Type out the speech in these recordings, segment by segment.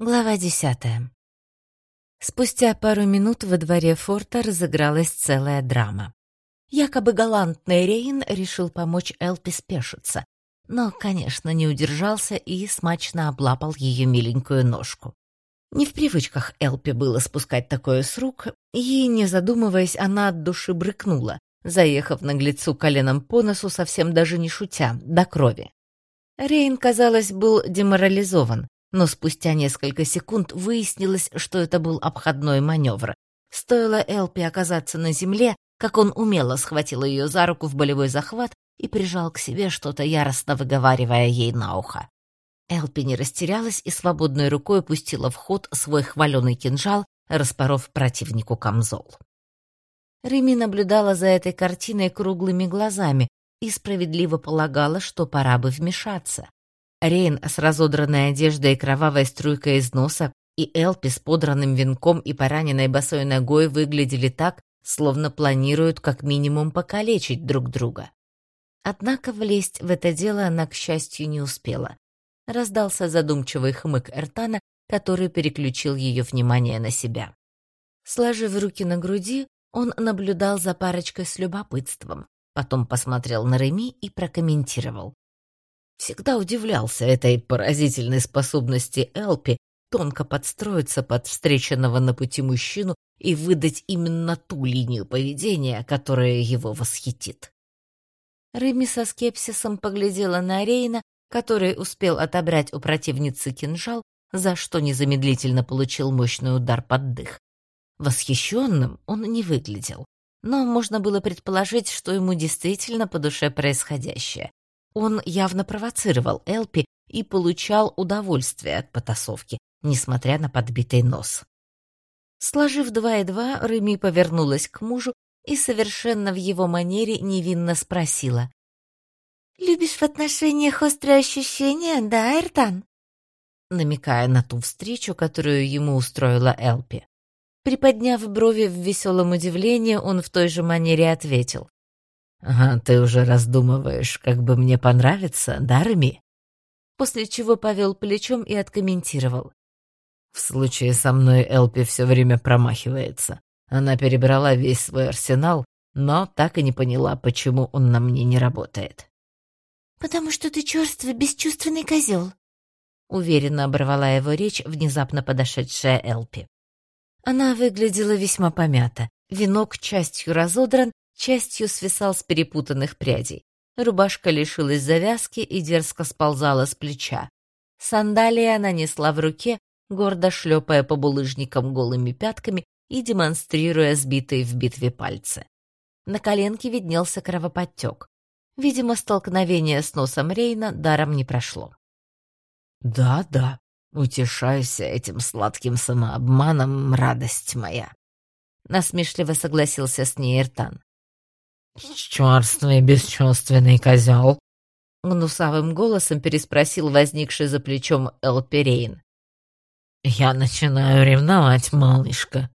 Глава десятая. Спустя пару минут во дворе форта разыгралась целая драма. Якобы галантный Рейн решил помочь Элпи спешиться, но, конечно, не удержался и смачно облапал ее миленькую ножку. Не в привычках Элпи было спускать такое с рук, и, не задумываясь, она от души брыкнула, заехав наглецу коленом по носу, совсем даже не шутя, до крови. Рейн, казалось, был деморализован, но спустя несколько секунд выяснилось, что это был обходной маневр. Стоило Элпи оказаться на земле, как он умело схватил ее за руку в болевой захват и прижал к себе, что-то яростно выговаривая ей на ухо. Элпи не растерялась и свободной рукой пустила в ход свой хваленый кинжал, распоров противнику камзол. Реми наблюдала за этой картиной круглыми глазами и справедливо полагала, что пора бы вмешаться. Рейн с разодранной одеждой и кровавой струйкой из носа и Элпи с подранным венком и пораненной босой ногой выглядели так, словно планируют как минимум покалечить друг друга. Однако влезть в это дело она, к счастью, не успела. Раздался задумчивый хмык Эртана, который переключил ее внимание на себя. Сложив руки на груди, он наблюдал за парочкой с любопытством, потом посмотрел на Реми и прокомментировал. Всегда удивлялся этой поразительной способности Элпи тонко подстроиться под встреченного на пути мужчину и выдать именно ту линию поведения, которая его восхитит. Реми со скепсисом поглядела на Рейна, который успел отобрать у противницы кинжал, за что незамедлительно получил мощный удар под дых. Восхищенным он не выглядел, но можно было предположить, что ему действительно по душе происходящее. Он явно провоцировал Элпи и получал удовольствие от потасовки, несмотря на подбитый нос. Сложив два и два, Реми повернулась к мужу и совершенно в его манере невинно спросила. «Любишь в отношениях острые ощущения, да, Эртан?» намекая на ту встречу, которую ему устроила Элпи. Приподняв брови в веселом удивлении, он в той же манере ответил. «А ты уже раздумываешь, как бы мне понравиться, да, Реми?» После чего повел плечом и откомментировал. «В случае со мной Элпи все время промахивается. Она перебрала весь свой арсенал, но так и не поняла, почему он на мне не работает». «Потому что ты черствый, бесчувственный козел», — уверенно оборвала его речь внезапно подошедшая Элпи. Она выглядела весьма помята. Венок частью разодран, частью свисал с перепутанных прядей. Рубашка лишилась завязки и дерзко сползала с плеча. Сандалии она несла в руке, гордо шлепая по булыжникам голыми пятками и демонстрируя сбитые в битве пальцы. На коленке виднелся кровоподтек. Видимо, столкновение с носом Рейна даром не прошло. «Да-да, утешайся этим сладким самообманом, радость моя», — насмешливо согласился с ней Эртан. «Чёрствый, бесчувственный козел!» Гнусавым голосом переспросил возникший за плечом Элперейн. «Я начинаю ревновать, малышка».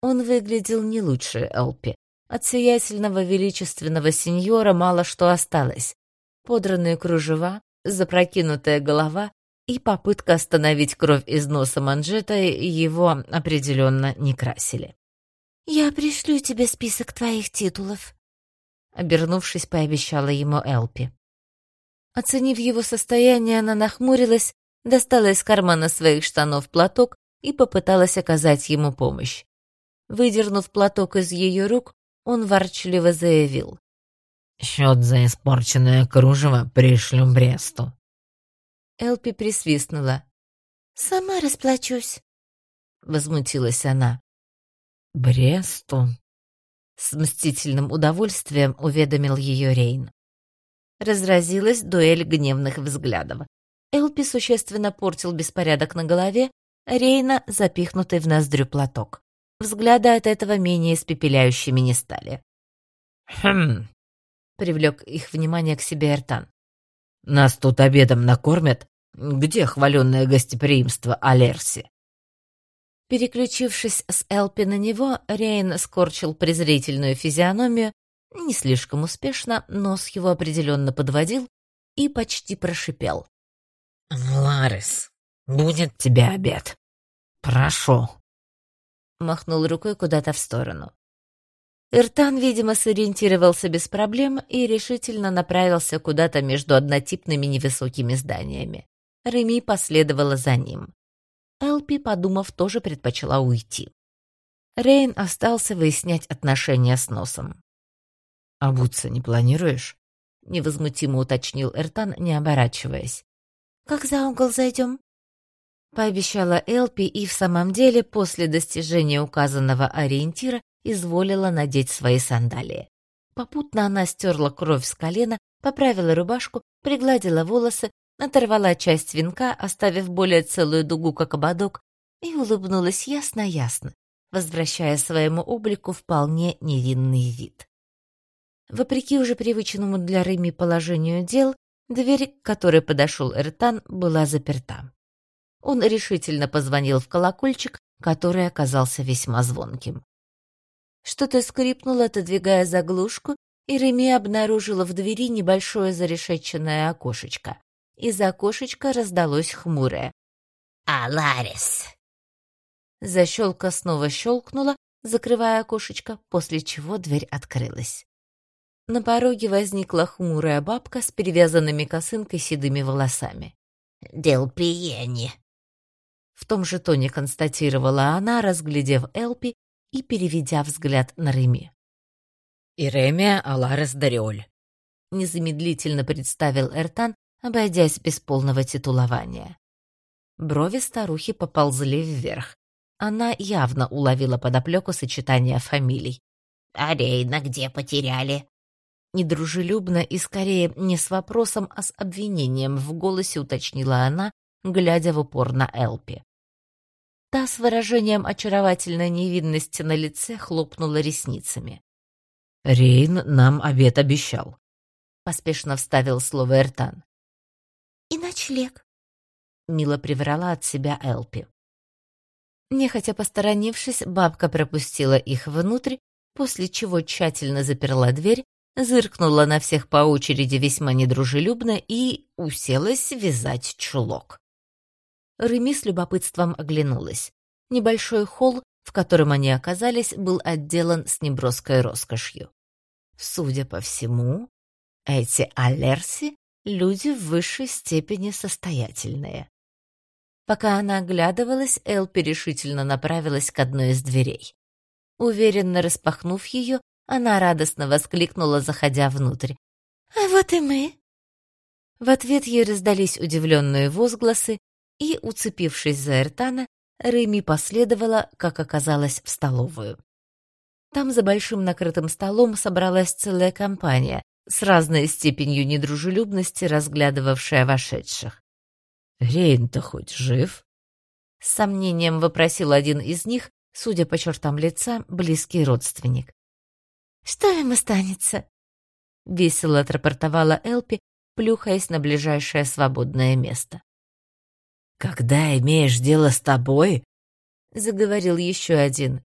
Он выглядел не лучше Элпи. От сиятельного величественного сеньора мало что осталось. Подранные кружева, запрокинутая голова и попытка остановить кровь из носа манжета его определенно не красили. «Я пришлю тебе список твоих титулов», — обернувшись, пообещала ему Элпи. Оценив его состояние, она нахмурилась, достала из кармана своих штанов платок и попыталась оказать ему помощь. Выдернув платок из ее рук, он ворчливо заявил. «Счет за испорченное кружево пришлю Бресту». Элпи присвистнула. «Сама расплачусь», — возмутилась она. Бресту. С мстительным удовольствием уведомил ее Рейн. Разразилась дуэль гневных взглядов. Элпи существенно портил беспорядок на голове, Рейна запихнутый в ноздрю платок. Взгляды от этого менее испепеляющими не стали. «Хм...» — привлек их внимание к себе Эртан. «Нас тут обедом накормят? Где хваленное гостеприимство Алерси?» Переключившись с Элпи на него, Рейн скорчил презрительную физиономию, не слишком успешно, нос его определенно подводил и почти прошипел. «Ларис, «Будет тебе обед. Прошу». Махнул рукой куда-то в сторону. Иртан, видимо, сориентировался без проблем и решительно направился куда-то между однотипными невысокими зданиями. Реми последовала за ним. Элпи, подумав, тоже предпочла уйти. Рейн остался выяснять отношения с носом. «Обуться не планируешь?» — невозмутимо уточнил Эртан, не оборачиваясь. «Как за угол зайдем?» Пообещала Элпи и в самом деле после достижения указанного ориентира изволила надеть свои сандалии. Попутно она стерла кровь с колена, поправила рубашку, пригладила волосы, оторвала часть венка, оставив более целую дугу, как ободок, и улыбнулась ясно-ясно, возвращая своему облику вполне невинный вид. Вопреки уже привычному для Реми положению дел, дверь, к которой подошел Эртан, была заперта. Он решительно позвонил в колокольчик, который оказался весьма звонким. Что-то скрипнуло, отодвигая заглушку, и Реми обнаружила в двери небольшое зарешеченное окошечко. Из окошечка раздалось хмурое «Аларис!». Защелка снова щелкнула, закрывая окошечко, после чего дверь открылась. На пороге возникла хмурая бабка с перевязанными косынкой седыми волосами. «Дел Пиени!» В том же тоне констатировала она, разглядев Элпи и переведя взгляд на Реми. «Иремия Аларес Дариоль», — незамедлительно представил Эртан, обойдясь без полного титулования. Брови старухи поползли вверх. Она явно уловила подоплеку сочетания фамилий. «А Рейна где потеряли?» Недружелюбно и скорее не с вопросом, а с обвинением в голосе уточнила она, глядя в упор на Элпи. Та с выражением очаровательной невинности на лице хлопнула ресницами. «Рейн нам обед обещал», — поспешно вставил слово Эртан. «И ночлег», — мило приврала от себя Элпи. Нехотя посторонившись, бабка пропустила их внутрь, после чего тщательно заперла дверь, зыркнула на всех по очереди весьма недружелюбно и уселась вязать чулок. Реми с любопытством оглянулась. Небольшой холл, в котором они оказались, был отделан с неброской роскошью. Судя по всему, эти алерси — люди в высшей степени состоятельные. Пока она оглядывалась, Эл решительно направилась к одной из дверей. Уверенно распахнув ее, она радостно воскликнула, заходя внутрь. «А вот и мы!» В ответ ей раздались удивленные возгласы, и, уцепившись за Эртана, Реми последовала, как оказалось, в столовую. Там за большим накрытым столом собралась целая компания, с разной степенью недружелюбности разглядывавшая вошедших. «Рейн-то хоть жив?» С сомнением вопросил один из них, судя по чертам лица, близкий родственник. «Что им останется?» — весело отрапортовала Элпи, плюхаясь на ближайшее свободное место. «Когда имеешь дело с тобой?» — заговорил еще один.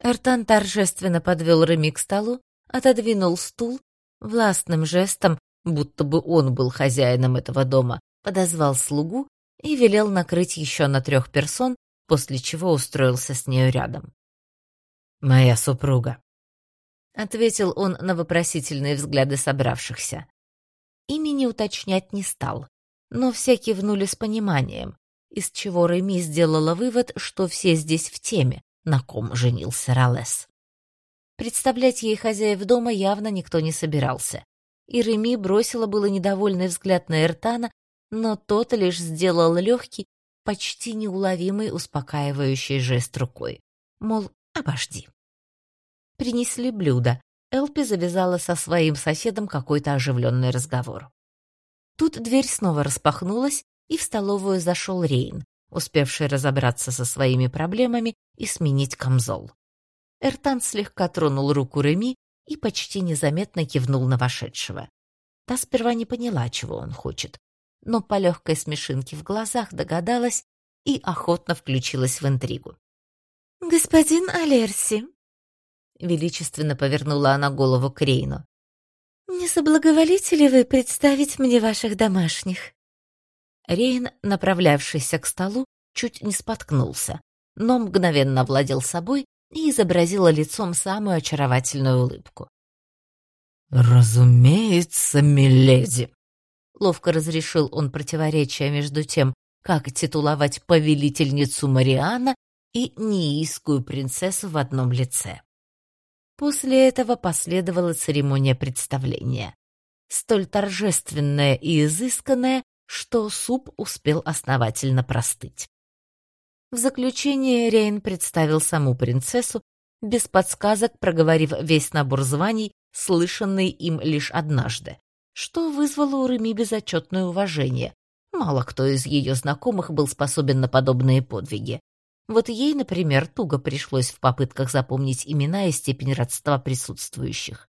Эртан торжественно подвел Реми к столу, отодвинул стул, властным жестом, будто бы он был хозяином этого дома, подозвал слугу и велел накрыть еще на трех персон, после чего устроился с нею рядом. «Моя супруга», — ответил он на вопросительные взгляды собравшихся. Имени уточнять не стал, но все кивнули с пониманием, из чего Реми сделала вывод, что все здесь в теме, на ком женился Ролес. Представлять ей хозяев дома явно никто не собирался, и Реми бросила было недовольный взгляд на Эртана, но тот лишь сделал легкий, почти неуловимый успокаивающий жест рукой, мол, обожди. Принесли блюдо, Элпи завязала со своим соседом какой-то оживленный разговор. Тут дверь снова распахнулась, и в столовую зашел Рейн, успевший разобраться со своими проблемами и сменить камзол. Эртан слегка тронул руку Реми и почти незаметно кивнул на вошедшего. Та сперва не поняла, чего он хочет, но по легкой смешинке в глазах догадалась и охотно включилась в интригу. «Господин Алерси», — величественно повернула она голову к Рейну, «Не соблаговолите ли вы представить мне ваших домашних?» Рейн, направлявшийся к столу, чуть не споткнулся, но мгновенно владел собой и изобразила лицом самую очаровательную улыбку. «Разумеется, миледи!» Ловко разрешил он противоречие между тем, как титуловать повелительницу Мариана и неискую принцессу в одном лице. После этого последовала церемония представления, столь торжественная и изысканная, что суп успел основательно простыть. В заключение Рейн представил саму принцессу, без подсказок проговорив весь набор званий, слышанный им лишь однажды, что вызвало у Реми безотчетное уважение. Мало кто из ее знакомых был способен на подобные подвиги. Вот ей, например, туго пришлось в попытках запомнить имена и степень родства присутствующих.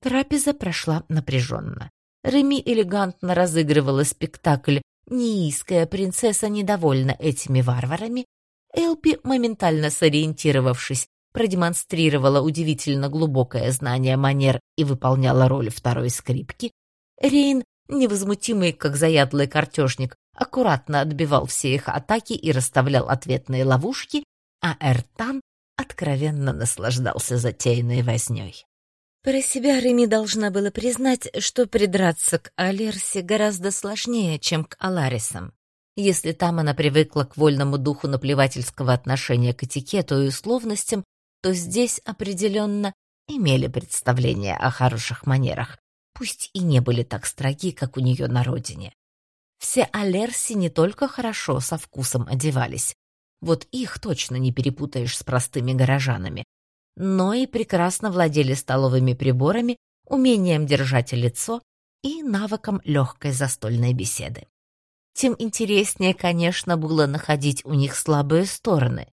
Трапеза прошла напряженно. Реми элегантно разыгрывала спектакль Неиская принцесса недовольна этими варварами. Элпи, моментально сориентировавшись, продемонстрировала удивительно глубокое знание манер и выполняла роль второй скрипки. Рейн, невозмутимый, как заядлый картежник, аккуратно отбивал все их атаки и расставлял ответные ловушки, а Эртан откровенно наслаждался затеянной вознёй. Про себя Реми должна была признать, что придраться к Алерсе гораздо сложнее, чем к Аларисам. Если там она привыкла к вольному духу наплевательского отношения к этикету и условностям, то здесь определенно имели представление о хороших манерах, пусть и не были так строги, как у нее на родине. Все Алерси не только хорошо со вкусом одевались, вот их точно не перепутаешь с простыми горожанами, но и прекрасно владели столовыми приборами, умением держать лицо и навыком легкой застольной беседы. Тем интереснее, конечно, было находить у них слабые стороны.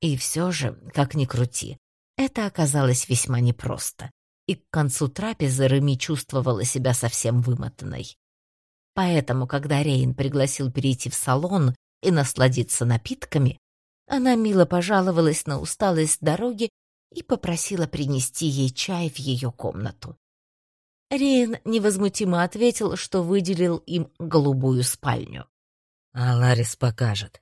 И все же, как ни крути, это оказалось весьма непросто, и к концу трапезы Реми чувствовала себя совсем вымотанной. Поэтому, когда Рейн пригласил перейти в салон и насладиться напитками, она мило пожаловалась на усталость дороги и попросила принести ей чай в ее комнату. Рейн невозмутимо ответил, что выделил им голубую спальню. «А Ларис покажет».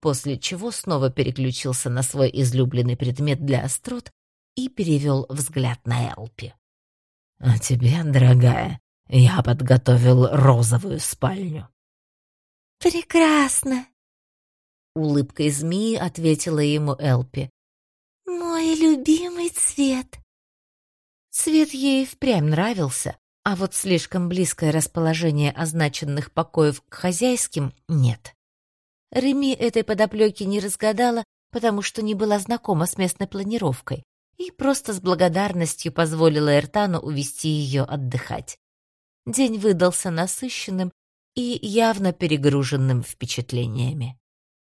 После чего снова переключился на свой излюбленный предмет для острот и перевел взгляд на Элпи. «А тебе, дорогая, я подготовил розовую спальню». «Прекрасно!» Улыбкой змеи ответила ему Элпи. «Мой любимый цвет!» Цвет ей впрямь нравился, а вот слишком близкое расположение означенных покоев к хозяйским нет. Реми этой подоплеки не разгадала, потому что не была знакома с местной планировкой и просто с благодарностью позволила Эртану увести ее отдыхать. День выдался насыщенным и явно перегруженным впечатлениями.